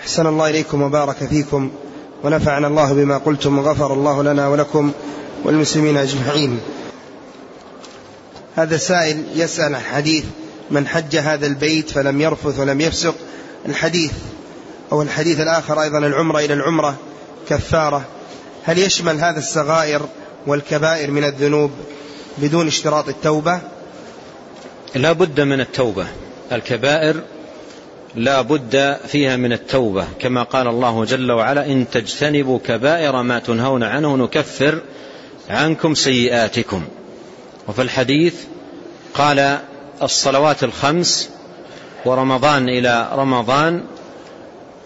أحسن الله إليكم وبارك فيكم ونفعنا الله بما قلتم وغفر الله لنا ولكم والمسلمين أجمعين. هذا سائل يسأل حديث من حج هذا البيت فلم يرفث ولم يفسق. الحديث أو الحديث الآخر أيضا العمرة إلى العمرة كفارة. هل يشمل هذا الصغائر والكبائر من الذنوب بدون اشتراط التوبة؟ لا بد من التوبة. الكبائر لا بد فيها من التوبة كما قال الله جل وعلا إن تجتنبوا كبائر ما تنهون عنه نكفر عنكم سيئاتكم. وفي الحديث قال الصلوات الخمس ورمضان إلى رمضان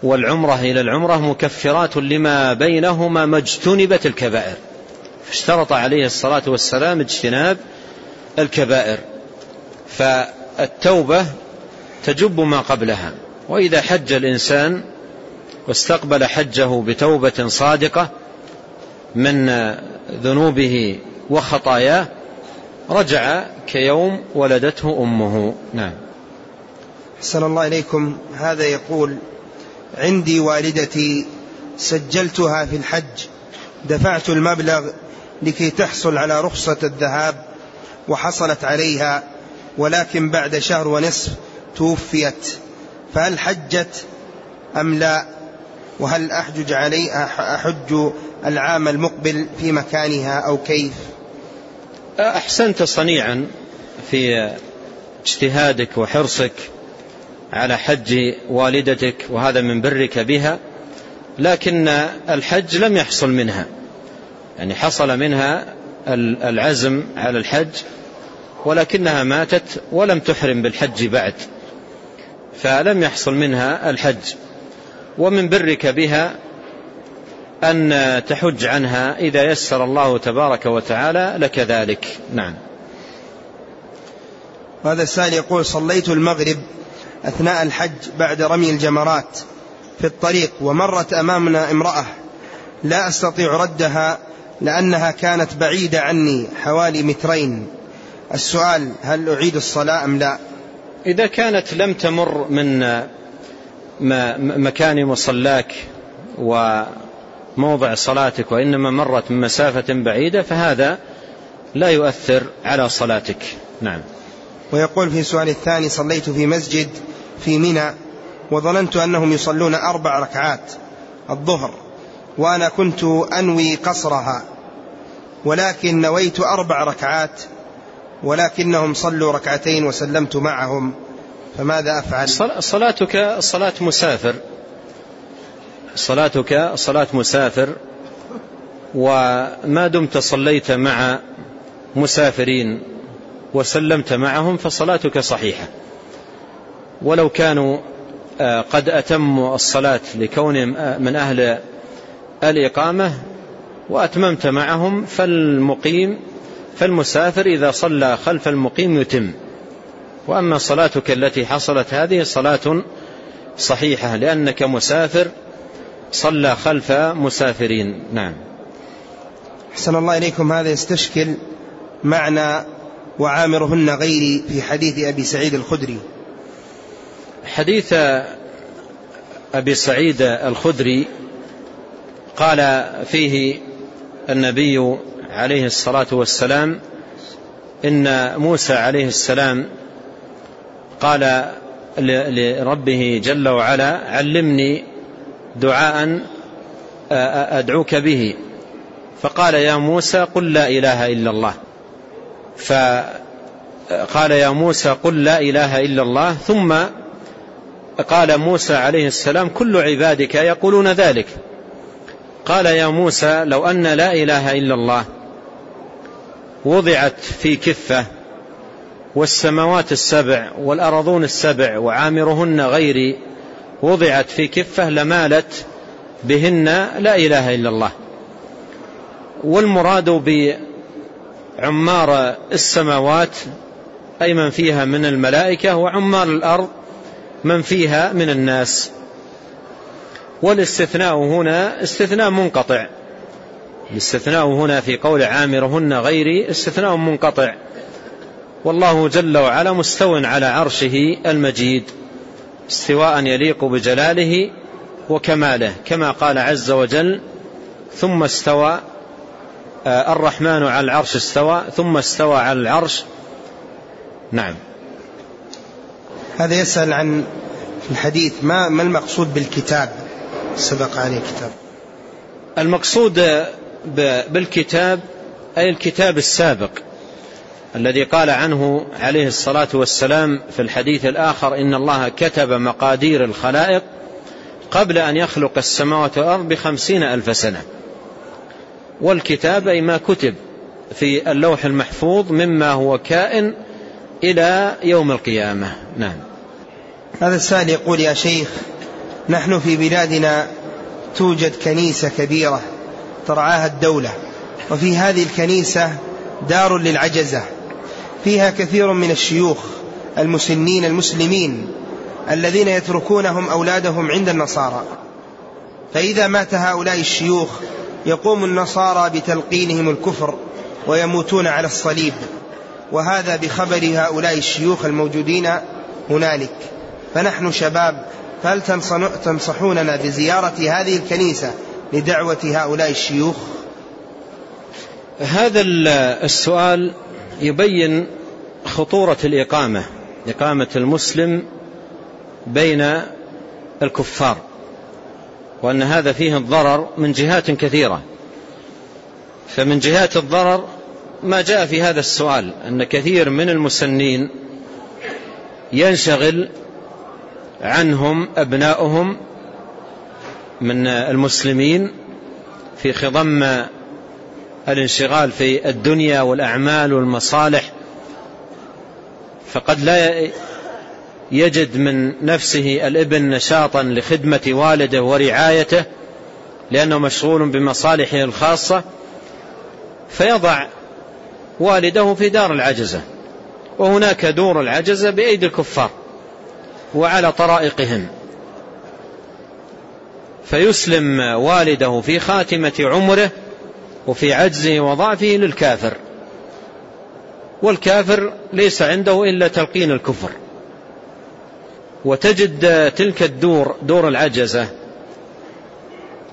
والعمرة إلى العمرة مكفرات لما بينهما ما اجتنبت الكبائر. فاشترط عليه الصلاة والسلام اجتناب الكبائر. فالتوبة تجب ما قبلها. وإذا حج الإنسان واستقبل حجه بتوبة صادقة من ذنوبه وخطاياه رجع كيوم ولدته أمه. نعم. حسن الله إليكم. هذا يقول عندي والدتي سجلتها في الحج دفعت المبلغ لكي تحصل على رخصة الذهاب وحصلت عليها ولكن بعد شهر ونصف توفيت فهل حجت أم لا؟ وهل أحجج علي أحج العام المقبل في مكانها أو كيف؟ أحسنت صنيعا في اجتهادك وحرصك على حج والدتك وهذا من برك بها لكن الحج لم يحصل منها. يعني حصل منها العزم على الحج ولكنها ماتت ولم تحرم بالحج بعد. فلم يحصل منها الحج. ومن برك بها أن تحج عنها إذا يسر الله تبارك وتعالى لك ذلك. نعم. هذا السائل يقول صليت المغرب أثناء الحج بعد رمي الجمرات في الطريق ومرت أمامنا امرأة لا أستطيع ردها لأنها كانت بعيدة عني حوالي مترين. السؤال هل أعيد الصلاة أم لا؟ إذا كانت لم تمر من مكان مصلاك وموضع صلاتك وإنما مرت من مسافة بعيدة فهذا لا يؤثر على صلاتك. نعم. ويقول في سؤال الثاني صليت في مسجد في منى وظننت أنهم يصلون أربع ركعات الظهر وأنا كنت أنوي قصرها ولكن نويت أربع ركعات ولكنهم صلوا ركعتين وسلمت معهم. فماذا أفعل؟ صلاتك صلاة مسافر. صلاتك صلاة مسافر. وما دمت صليت مع مسافرين وسلمت معهم فصلاتك صحيحة. ولو كانوا آه، قد أتموا الصلاة لكونهم آه، من أهل الإقامة وأتممت معهم فالمقيم فالمسافر إذا صلى خلف المقيم يتم. وأما صلاتك التي حصلت هذه صلاة صحيحة لأنك مسافر صلى خلف مسافرين. نعم. حسن الله إليكم هذا يستشكل معنى وعامرهن غيري في حديث أبي سعيد الخدري. حديث أبي سعيد الخدري قال فيه النبي عليه الصلاة والسلام إن موسى عليه السلام قال لربه جل وعلا علمني دعاء أدعوك به. فقال يا موسى قل لا إله إلا الله. فقال يا موسى قل لا إله إلا الله. ثم قال موسى عليه السلام كل عبادك يقولون ذلك. قال يا موسى لو أن لا إله إلا الله وضعت في كفة والسماوات السبع والأرضون السبع وعامرهن غيري وضعت في كفة لمالت بهن لا إله إلا الله. والمراد بعمار السماوات أي من فيها من الملائكة وعمار الأرض من فيها من الناس. والاستثناء هنا استثناء منقطع. الاستثناء هنا في قول عامرهن غيري استثناء منقطع. والله جل وعلا مستو على عرشه المجيد استواء يليق بجلاله وكماله كما قال عز وجل ثم استوى آه، الرحمن على العرش استوى ثم استوى على العرش. نعم. هذا يسأل عن الحديث ما ما المقصود بالكتاب؟ سبق عليه كتاب المقصود بالكتاب أي الكتاب السابق الذي قال عنه عليه الصلاة والسلام في الحديث الآخر إن الله كتب مقادير الخلائق قبل أن يخلق السماوات والأرض بخمسين ألف سنة. والكتاب أي ما كتب في اللوح المحفوظ مما هو كائن إلى يوم القيامة. نعم. هذا السائل يقول يا شيخ نحن في بلادنا توجد كنيسة كبيرة ترعاها الدولة. وفي هذه الكنيسة دار للعجزة. فيها كثير من الشيوخ المسنين المسلمين الذين يتركونهم أولادهم عند النصارى. فإذا مات هؤلاء الشيوخ يقوم النصارى بتلقينهم الكفر ويموتون على الصليب. وهذا بخبر هؤلاء الشيوخ الموجودين هنالك. فنحن شباب فهل تنصحوننا بزيارة هذه الكنيسة لدعوة هؤلاء الشيوخ؟ هذا السؤال يبين خطورة الإقامة إقامة المسلم بين الكفار وأن هذا فيه الضرر من جهات كثيرة. فمن جهات الضرر ما جاء في هذا السؤال أن كثير من المسنين ينشغل عنهم أبناؤهم من المسلمين في خضم الانشغال في الدنيا والأعمال والمصالح فقد لا يجد من نفسه الابن نشاطا لخدمة والده ورعايته لأنه مشغول بمصالحه الخاصة فيضع والده في دار العجزة وهناك دور العجزة بأيدي الكفار وعلى طرائقهم. فيسلم والده في خاتمة عمره وفي عجزه وضعفه للكافر. والكافر ليس عنده إلا تلقين الكفر. وتجد تلك الدور دور العجزة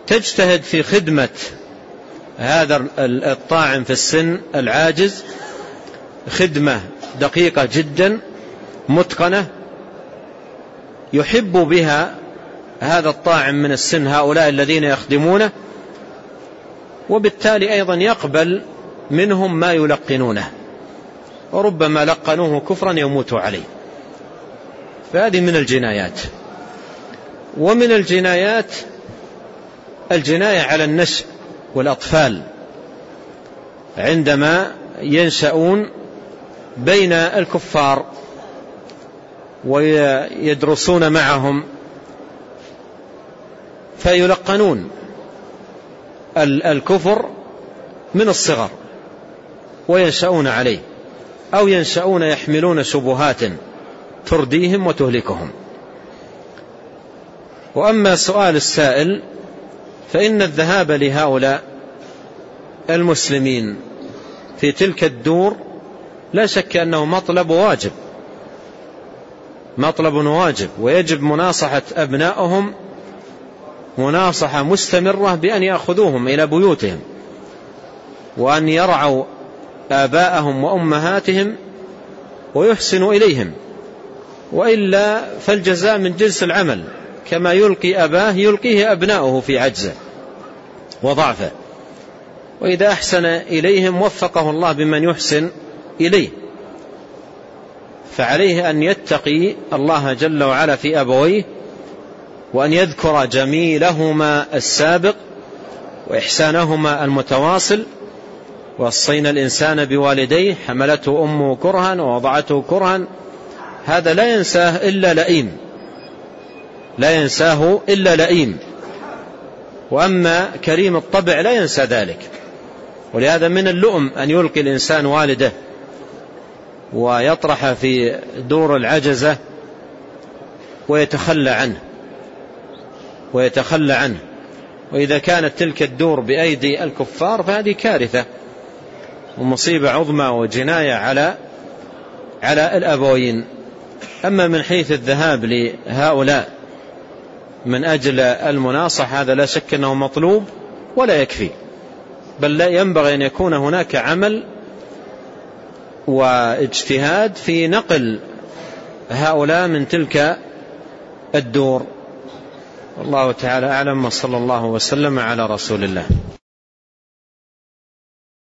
تجتهد في خدمة هذا الطاعن في السن العاجز خدمة دقيقة جدا متقنة يحب بها هذا الطاعن من السن هؤلاء الذين يخدمونه وبالتالي أيضا يقبل منهم ما يلقنونه. وربما لقنوه كفرا يموت عليه. فهذه من الجنايات. ومن الجنايات الجناية على النشء والأطفال. عندما ينشأون بين الكفار ويدرسون معهم فيلقنون الكفر من الصغر وينشأون عليه أو ينشأون يحملون شبهات ترديهم وتهلكهم. وأما سؤال السائل فإن الذهاب لهؤلاء المسلمين في تلك الدور لا شك أنه مطلب واجب مطلب واجب ويجب مناصحة أبنائهم مناصحة مستمرة بأن يأخذوهم إلى بيوتهم وأن يرعوا آباءهم وأمهاتهم ويحسنوا إليهم. وإلا فالجزاء من جنس العمل كما يلقي أباه يلقيه أبناؤه في عجزة وضعفه. وإذا أحسن إليهم وفقه الله بمن يحسن إليه. فعليه أن يتقي الله جل وعلا في أبويه وأن يذكر جميلهما السابق وإحسانهما المتواصل. وصينا الإنسان بوالديه حملته أمه كرها ووضعته كرها. هذا لا ينساه إلا لئيم. لا ينساه إلا لئيم. وأما كريم الطبع لا ينسى ذلك. ولهذا من اللؤم أن يلقي الإنسان والده. ويطرح في دور العجزة ويتخلى عنه. ويتخلى عنه. وإذا كانت تلك الدور بأيدي الكفار فهذه كارثة ومصيبة عظمى وجناية على على الأبوين. أما من حيث الذهاب لهؤلاء من أجل المناصح هذا لا شك أنه مطلوب ولا يكفي. بل لا ينبغي أن يكون هناك عمل واجتهاد في نقل هؤلاء من تلك الدور. والله تعالى أعلم وصلى الله وسلم على رسول الله.